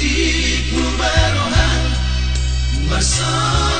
Που μένουν, Που μένουν, Που μένουν